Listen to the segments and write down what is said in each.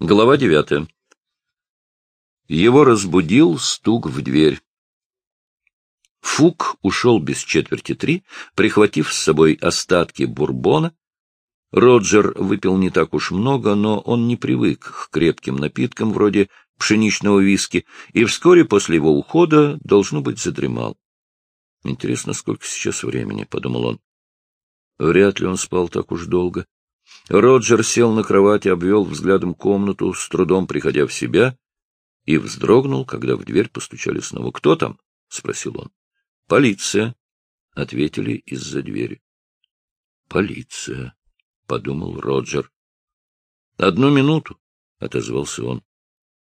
Глава девятая. Его разбудил стук в дверь. Фук ушел без четверти три, прихватив с собой остатки бурбона. Роджер выпил не так уж много, но он не привык к крепким напиткам вроде пшеничного виски, и вскоре после его ухода, должно быть, задремал. «Интересно, сколько сейчас времени?» — подумал он. Вряд ли он спал так уж долго. Роджер сел на кровати, обвел взглядом комнату, с трудом приходя в себя, и вздрогнул, когда в дверь постучали снова. — Кто там? — спросил он. — Полиция, — ответили из-за двери. — Полиция, — подумал Роджер. — Одну минуту, — отозвался он.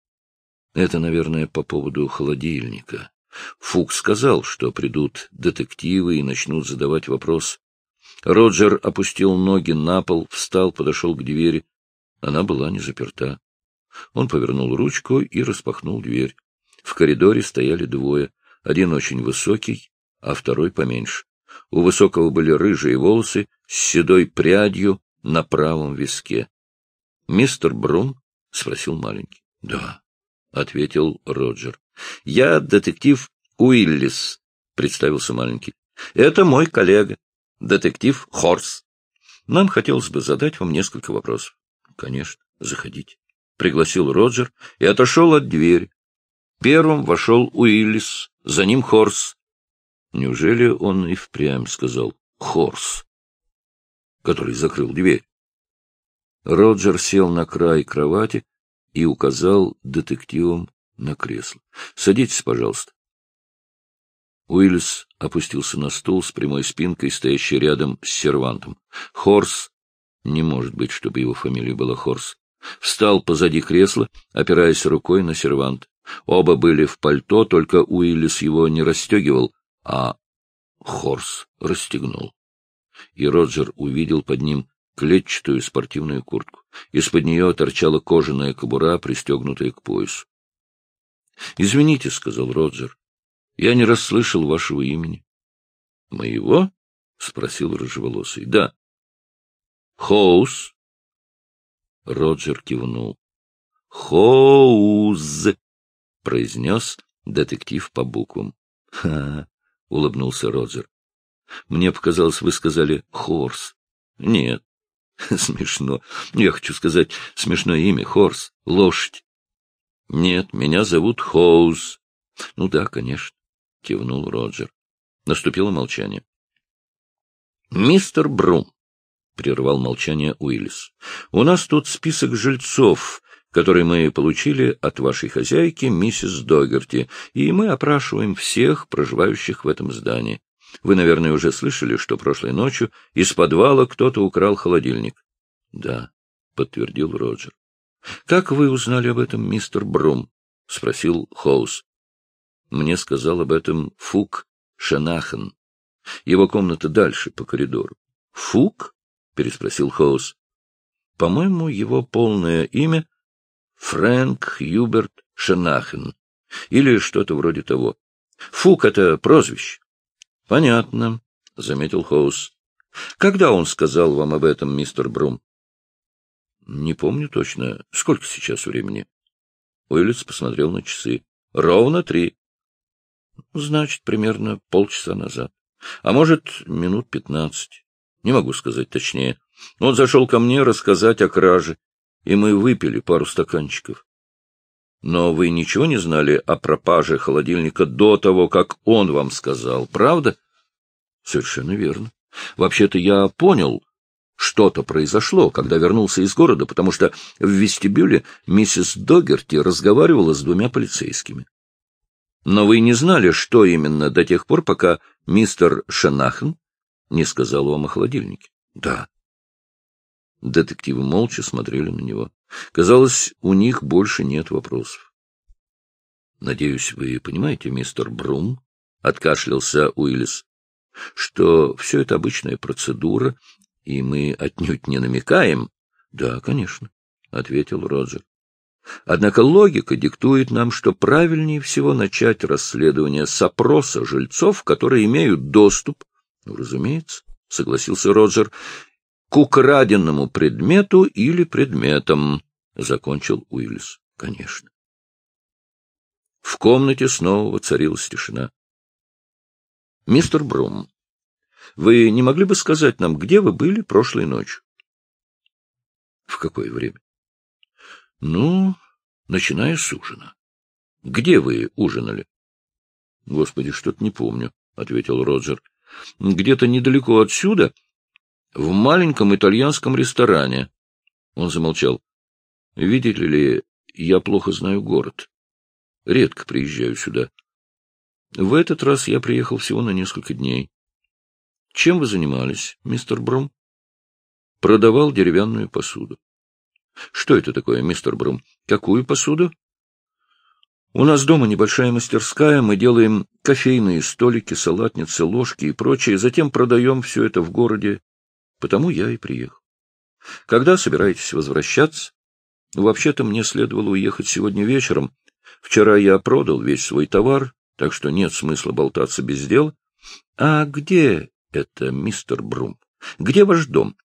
— Это, наверное, по поводу холодильника. Фук сказал, что придут детективы и начнут задавать вопрос. Роджер опустил ноги на пол, встал, подошел к двери. Она была не заперта. Он повернул ручку и распахнул дверь. В коридоре стояли двое. Один очень высокий, а второй поменьше. У высокого были рыжие волосы с седой прядью на правом виске. — Мистер Брум? — спросил маленький. — Да, — ответил Роджер. — Я детектив Уиллис, — представился маленький. — Это мой коллега детектив Хорс. Нам хотелось бы задать вам несколько вопросов. — Конечно, заходите. Пригласил Роджер и отошел от двери. Первым вошел Уиллис, за ним Хорс. Неужели он и впрямь сказал «Хорс», который закрыл дверь? Роджер сел на край кровати и указал детективам на кресло. — Садитесь, пожалуйста. Уиллис опустился на стул с прямой спинкой, стоящий рядом с сервантом. Хорс, не может быть, чтобы его фамилия была Хорс, встал позади кресла, опираясь рукой на сервант. Оба были в пальто, только Уиллис его не расстегивал, а Хорс расстегнул. И Роджер увидел под ним клетчатую спортивную куртку. Из-под нее торчала кожаная кобура, пристегнутая к поясу. — Извините, — сказал Роджер, я не расслышал вашего имени. — Моего? — спросил рыжеволосый. — Да. — Хоус. Роджер кивнул. — Хоуз, — произнес детектив по буквам. — Ха! — улыбнулся Роджер. — Мне показалось, вы сказали «Хорс». — Нет. — Смешно. Я хочу сказать смешное имя — Хорс, лошадь. — Нет, меня зовут Хоуз. — Ну да, конечно. — кивнул Роджер. Наступило молчание. — Мистер Брум, — прервал молчание Уиллис, — у нас тут список жильцов, который мы получили от вашей хозяйки, миссис Догерти, и мы опрашиваем всех проживающих в этом здании. Вы, наверное, уже слышали, что прошлой ночью из подвала кто-то украл холодильник. — Да, — подтвердил Роджер. — Как вы узнали об этом, мистер Брум? — спросил Хоус. Мне сказал об этом Фук Шанахен. Его комната дальше, по коридору. — Фук? — переспросил Хоус. — По-моему, его полное имя — Фрэнк Хьюберт Шанахен. Или что-то вроде того. Фук — это прозвище. — Понятно, — заметил Хоус. — Когда он сказал вам об этом, мистер Брум? — Не помню точно. Сколько сейчас времени? Уиллиц посмотрел на часы. — Ровно три. Значит, примерно полчаса назад. А может, минут пятнадцать. Не могу сказать точнее. Он зашел ко мне рассказать о краже, и мы выпили пару стаканчиков. Но вы ничего не знали о пропаже холодильника до того, как он вам сказал, правда? Совершенно верно. Вообще-то я понял, что-то произошло, когда вернулся из города, потому что в вестибюле миссис Догерти разговаривала с двумя полицейскими. Но вы не знали, что именно до тех пор, пока мистер Шенахен не сказал вам о холодильнике? — Да. Детективы молча смотрели на него. Казалось, у них больше нет вопросов. — Надеюсь, вы понимаете, мистер Брум, — откашлялся Уиллис, — что все это обычная процедура, и мы отнюдь не намекаем. — Да, конечно, — ответил Роджер. Однако логика диктует нам, что правильнее всего начать расследование с опроса жильцов, которые имеют доступ, ну, разумеется, согласился Роджер, к украденному предмету или предметам. — закончил Уиллис. — Конечно. В комнате снова воцарилась тишина. — Мистер Брум, вы не могли бы сказать нам, где вы были прошлой ночью? — В какое время? — Ну, начиная с ужина. — Где вы ужинали? — Господи, что-то не помню, — ответил Роджер. — Где-то недалеко отсюда, в маленьком итальянском ресторане. Он замолчал. — Видите ли, я плохо знаю город. Редко приезжаю сюда. В этот раз я приехал всего на несколько дней. Чем вы занимались, мистер Брум? Продавал деревянную посуду. Что это такое, мистер Брум? Какую посуду? У нас дома небольшая мастерская, мы делаем кофейные столики, салатницы, ложки и прочее, затем продаем все это в городе. Потому я и приехал. Когда собираетесь возвращаться? Вообще-то мне следовало уехать сегодня вечером, Вчера я продал весь свой товар, так что нет смысла болтаться без дела. А где это, мистер Брум? Где ваш дом?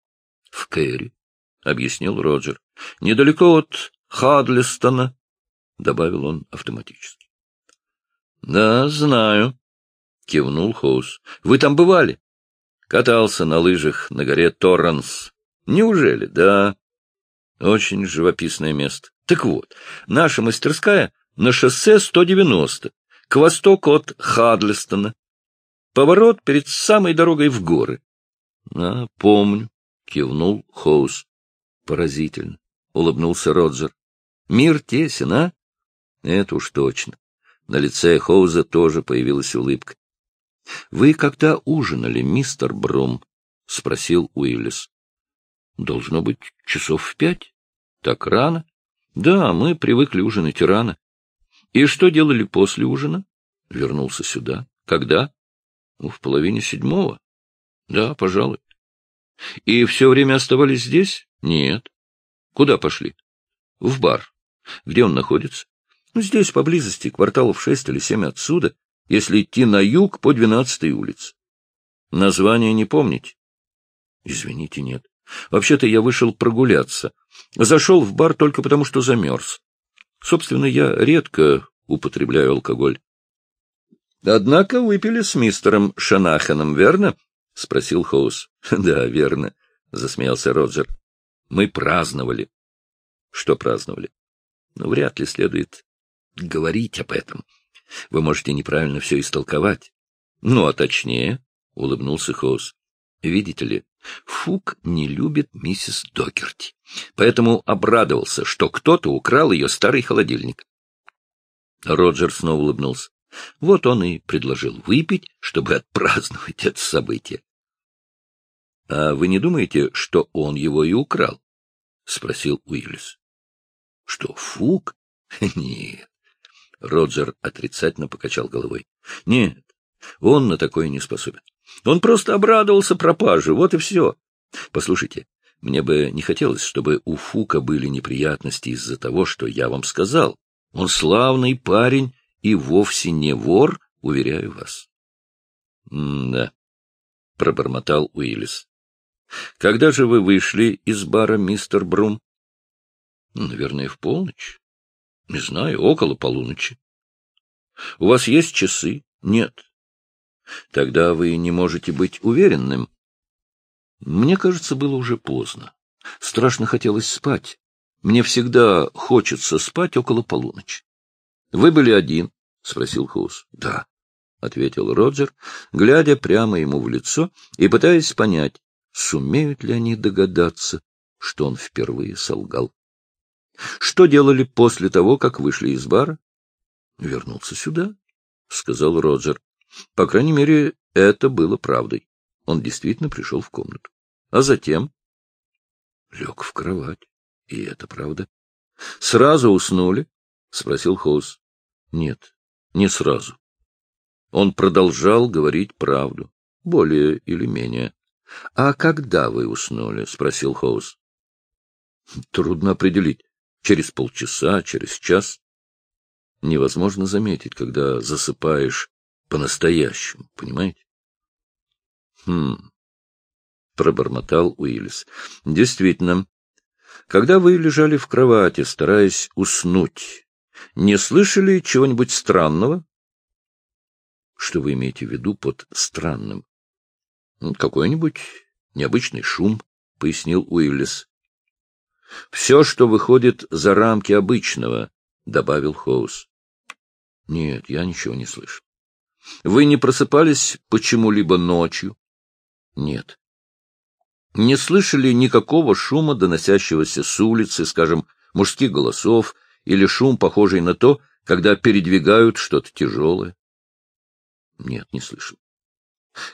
— В Кэрри, — объяснил Роджер. — Недалеко от Хадлестона, — добавил он автоматически. — Да, знаю, — кивнул Хоус. — Вы там бывали? Катался на лыжах на горе Торранс. Неужели? Да. Очень живописное место. Так вот, наша мастерская на шоссе 190, к востоку от Хадлестона. Поворот перед самой дорогой в горы. — А, помню, — кивнул Хоус. — Поразительно, — улыбнулся Роджер. — Мир тесен, а? — Это уж точно. На лице Хоуза тоже появилась улыбка. — Вы когда ужинали, мистер Брум? — спросил Уиллис. — Должно быть, часов в пять. Так рано? Да, мы привыкли ужинать рано. И что делали после ужина? Вернулся сюда. Когда? В половине седьмого. Да, пожалуй. И все время оставались здесь? Нет. Куда пошли? В бар. Где он находится? Ну, здесь, поблизости, кварталов шесть или семь отсюда, если идти на юг по двенадцатой улице. Название не помните? Извините, нет. Вообще-то я вышел прогуляться. Зашел в бар только потому, что замерз. Собственно, я редко употребляю алкоголь. — Однако выпили с мистером Шанаханом, верно? — спросил Хоус. — Да, верно, — засмеялся Роджер. — Мы праздновали. — Что праздновали? — Ну, вряд ли следует говорить об этом. Вы можете неправильно все истолковать. — Ну, а точнее, — улыбнулся Хоус. — Видите ли, Фук не любит миссис Докерти, поэтому обрадовался, что кто-то украл ее старый холодильник. Роджер снова улыбнулся. Вот он и предложил выпить, чтобы отпраздновать это событие. — А вы не думаете, что он его и украл? — спросил Уиллис. — Что, Фук? — Нет. Роджер отрицательно покачал головой. — Нет, он на такое не способен. Он просто обрадовался пропаже, вот и все. Послушайте, мне бы не хотелось, чтобы у Фука были неприятности из-за того, что я вам сказал. Он славный парень и вовсе не вор, уверяю вас. — Да, — пробормотал Уиллис. — Когда же вы вышли из бара, мистер Брум? — Наверное, в полночь. — Не знаю, около полуночи. — У вас есть часы? — Нет. Тогда вы не можете быть уверенным. Мне кажется, было уже поздно. Страшно хотелось спать. Мне всегда хочется спать около полуночи. — Вы были один? — спросил Хоус. — Да, — ответил Роджер, глядя прямо ему в лицо и пытаясь понять, сумеют ли они догадаться, что он впервые солгал. — Что делали после того, как вышли из бара? — Вернулся сюда, — сказал Роджер. По крайней мере, это было правдой. Он действительно пришел в комнату. А затем лег в кровать. И это правда. — Сразу уснули? — спросил Хоус. — Нет, не сразу. Он продолжал говорить правду, более или менее. — А когда вы уснули? — спросил Хоус. — Трудно определить. Через полчаса, через час. Невозможно заметить, когда засыпаешь по-настоящему, понимаете? — Хм, — пробормотал Уиллис. — Действительно. Когда вы лежали в кровати, стараясь уснуть, не слышали чего-нибудь странного? Что вы имеете в виду под странным? Какой-нибудь необычный шум, — пояснил Уиллис. Все, что выходит за рамки обычного, — добавил Хоус. Нет, я ничего не слышу. Вы не просыпались почему-либо ночью? Нет. Не слышали никакого шума, доносящегося с улицы, скажем, мужских голосов, или шум, похожий на то, когда передвигают что-то тяжелое? Нет, не слышал.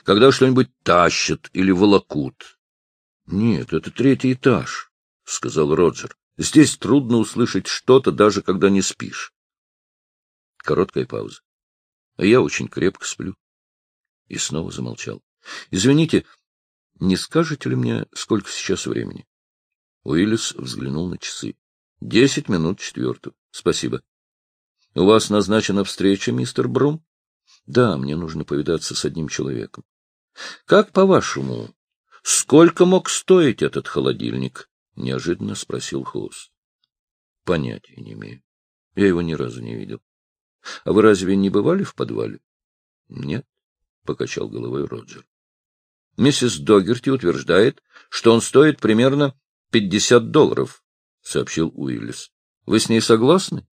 Когда что-нибудь тащат или волокут? Нет, это третий этаж, — сказал Роджер. Здесь трудно услышать что-то, даже когда не спишь. Короткая пауза. А я очень крепко сплю. И снова замолчал. — Извините, не скажете ли мне, сколько сейчас времени? Уиллис взглянул на часы. — Десять минут четвертую. Спасибо. — У вас назначена встреча, мистер Брум? — Да, мне нужно повидаться с одним человеком. — Как по-вашему, сколько мог стоить этот холодильник? — неожиданно спросил Хоус. — Понятия не имею. Я его ни разу не видел. — А вы разве не бывали в подвале? — Нет, — покачал головой Роджер. — Миссис Догерти утверждает, что он стоит примерно пятьдесят долларов, — сообщил Уиллис. — Вы с ней согласны?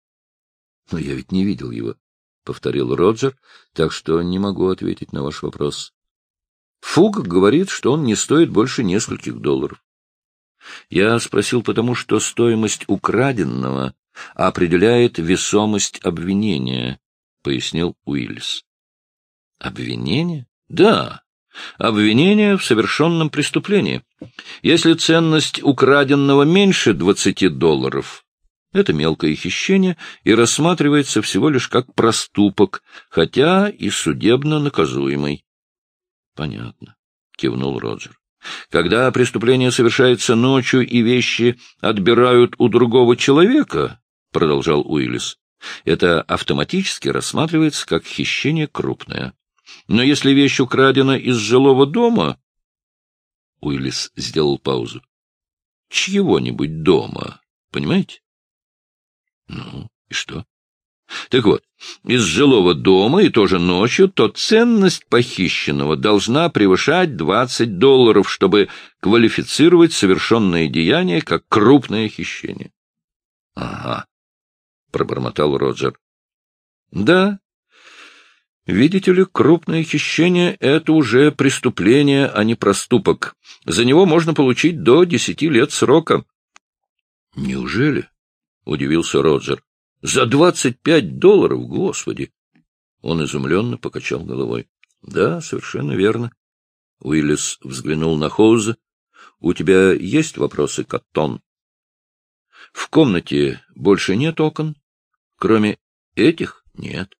— Но я ведь не видел его, — повторил Роджер, так что не могу ответить на ваш вопрос. Фуг говорит, что он не стоит больше нескольких долларов. Я спросил потому, что стоимость украденного определяет весомость обвинения, — пояснил Уиллис. — Обвинение? Да. Обвинение в совершенном преступлении. Если ценность украденного меньше двадцати долларов, это мелкое хищение и рассматривается всего лишь как проступок, хотя и судебно наказуемый. — Понятно, — кивнул Роджер. Когда преступление совершается ночью и вещи отбирают у другого человека, — продолжал Уиллис, — это автоматически рассматривается как хищение крупное. Но если вещь украдена из жилого дома... Уиллис сделал паузу. Чьего-нибудь дома, понимаете? Ну, и что? Так вот, из жилого дома и тоже ночью, то ценность похищенного должна превышать 20 долларов, чтобы квалифицировать совершенное деяние как крупное хищение. — Ага, — пробормотал Роджер. — Да. Видите ли, крупное хищение — это уже преступление, а не проступок. За него можно получить до десяти лет срока. — Неужели? — удивился Роджер. — За двадцать пять долларов, господи! Он изумленно покачал головой. — Да, совершенно верно. Уиллис взглянул на Хоуза. — У тебя есть вопросы, Каттон? — В комнате больше нет окон? Кроме этих нет.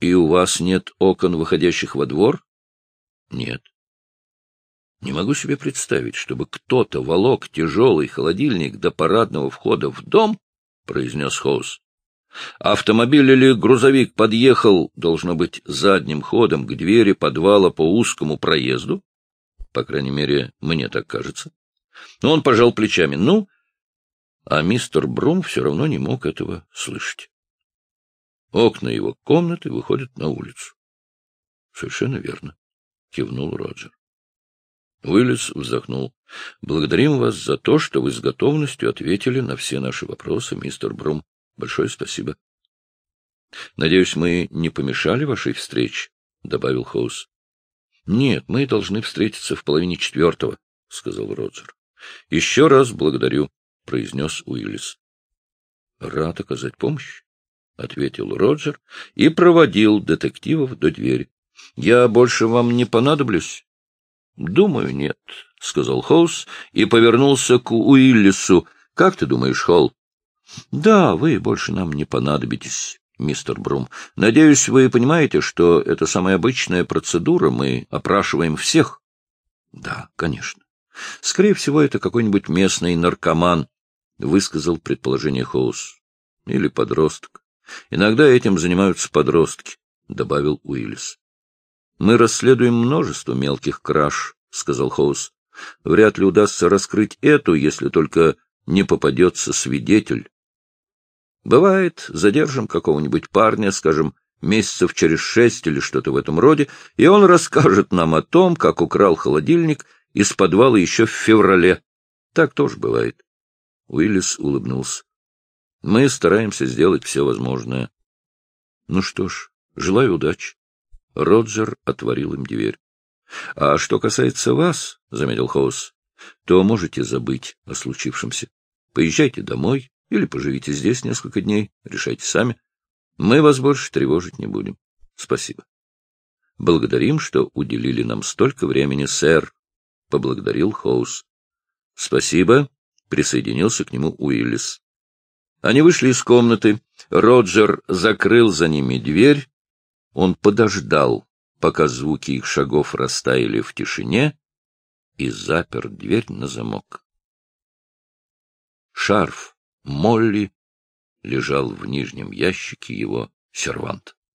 И у вас нет окон, выходящих во двор? Нет. Не могу себе представить, чтобы кто-то волок тяжелый холодильник до парадного входа в дом, — произнес Хоус. Автомобиль или грузовик подъехал, должно быть, задним ходом к двери подвала по узкому проезду. По крайней мере, мне так кажется. Но он пожал плечами. Ну, а мистер Брум все равно не мог этого слышать. Окна его комнаты выходят на улицу. — Совершенно верно, — кивнул Роджер. Уиллис вздохнул. — Благодарим вас за то, что вы с готовностью ответили на все наши вопросы, мистер Брум. Большое спасибо. — Надеюсь, мы не помешали вашей встрече, — добавил Хоус. — Нет, мы должны встретиться в половине четвертого, — сказал Роджер. — Еще раз благодарю произнес Уиллис. — Рад оказать помощь, — ответил Роджер и проводил детективов до двери. — Я больше вам не понадоблюсь? — Думаю, нет, — сказал Хоус и повернулся к Уиллису. — Как ты думаешь, Холл? — Да, вы больше нам не понадобитесь, мистер Брум. Надеюсь, вы понимаете, что это самая обычная процедура, мы опрашиваем всех. — Да, конечно. Скорее всего, это какой-нибудь местный наркоман, — высказал предположение Хоус. — Или подросток. Иногда этим занимаются подростки, — добавил Уиллис. — Мы расследуем множество мелких краж, — сказал Хоус. Вряд ли удастся раскрыть эту, если только не попадется свидетель. Бывает, задержим какого-нибудь парня, скажем, месяцев через шесть или что-то в этом роде, и он расскажет нам о том, как украл холодильник из подвала еще в феврале. Так тоже бывает. Уиллис улыбнулся. Мы стараемся сделать все возможное. Ну что ж, желаю удачи. Роджер отворил им дверь. — А что касается вас, — заметил Хоус, — то можете забыть о случившемся. Поезжайте домой или поживите здесь несколько дней, решайте сами. Мы вас больше тревожить не будем. Спасибо. Благодарим, что уделили нам столько времени, сэр, — поблагодарил Хоус. Спасибо, — присоединился к нему Уиллис. Они вышли из комнаты. Роджер закрыл за ними дверь. Он подождал, пока звуки их шагов растаяли в тишине, и запер дверь на замок. Шарф Молли лежал в нижнем ящике его сервант.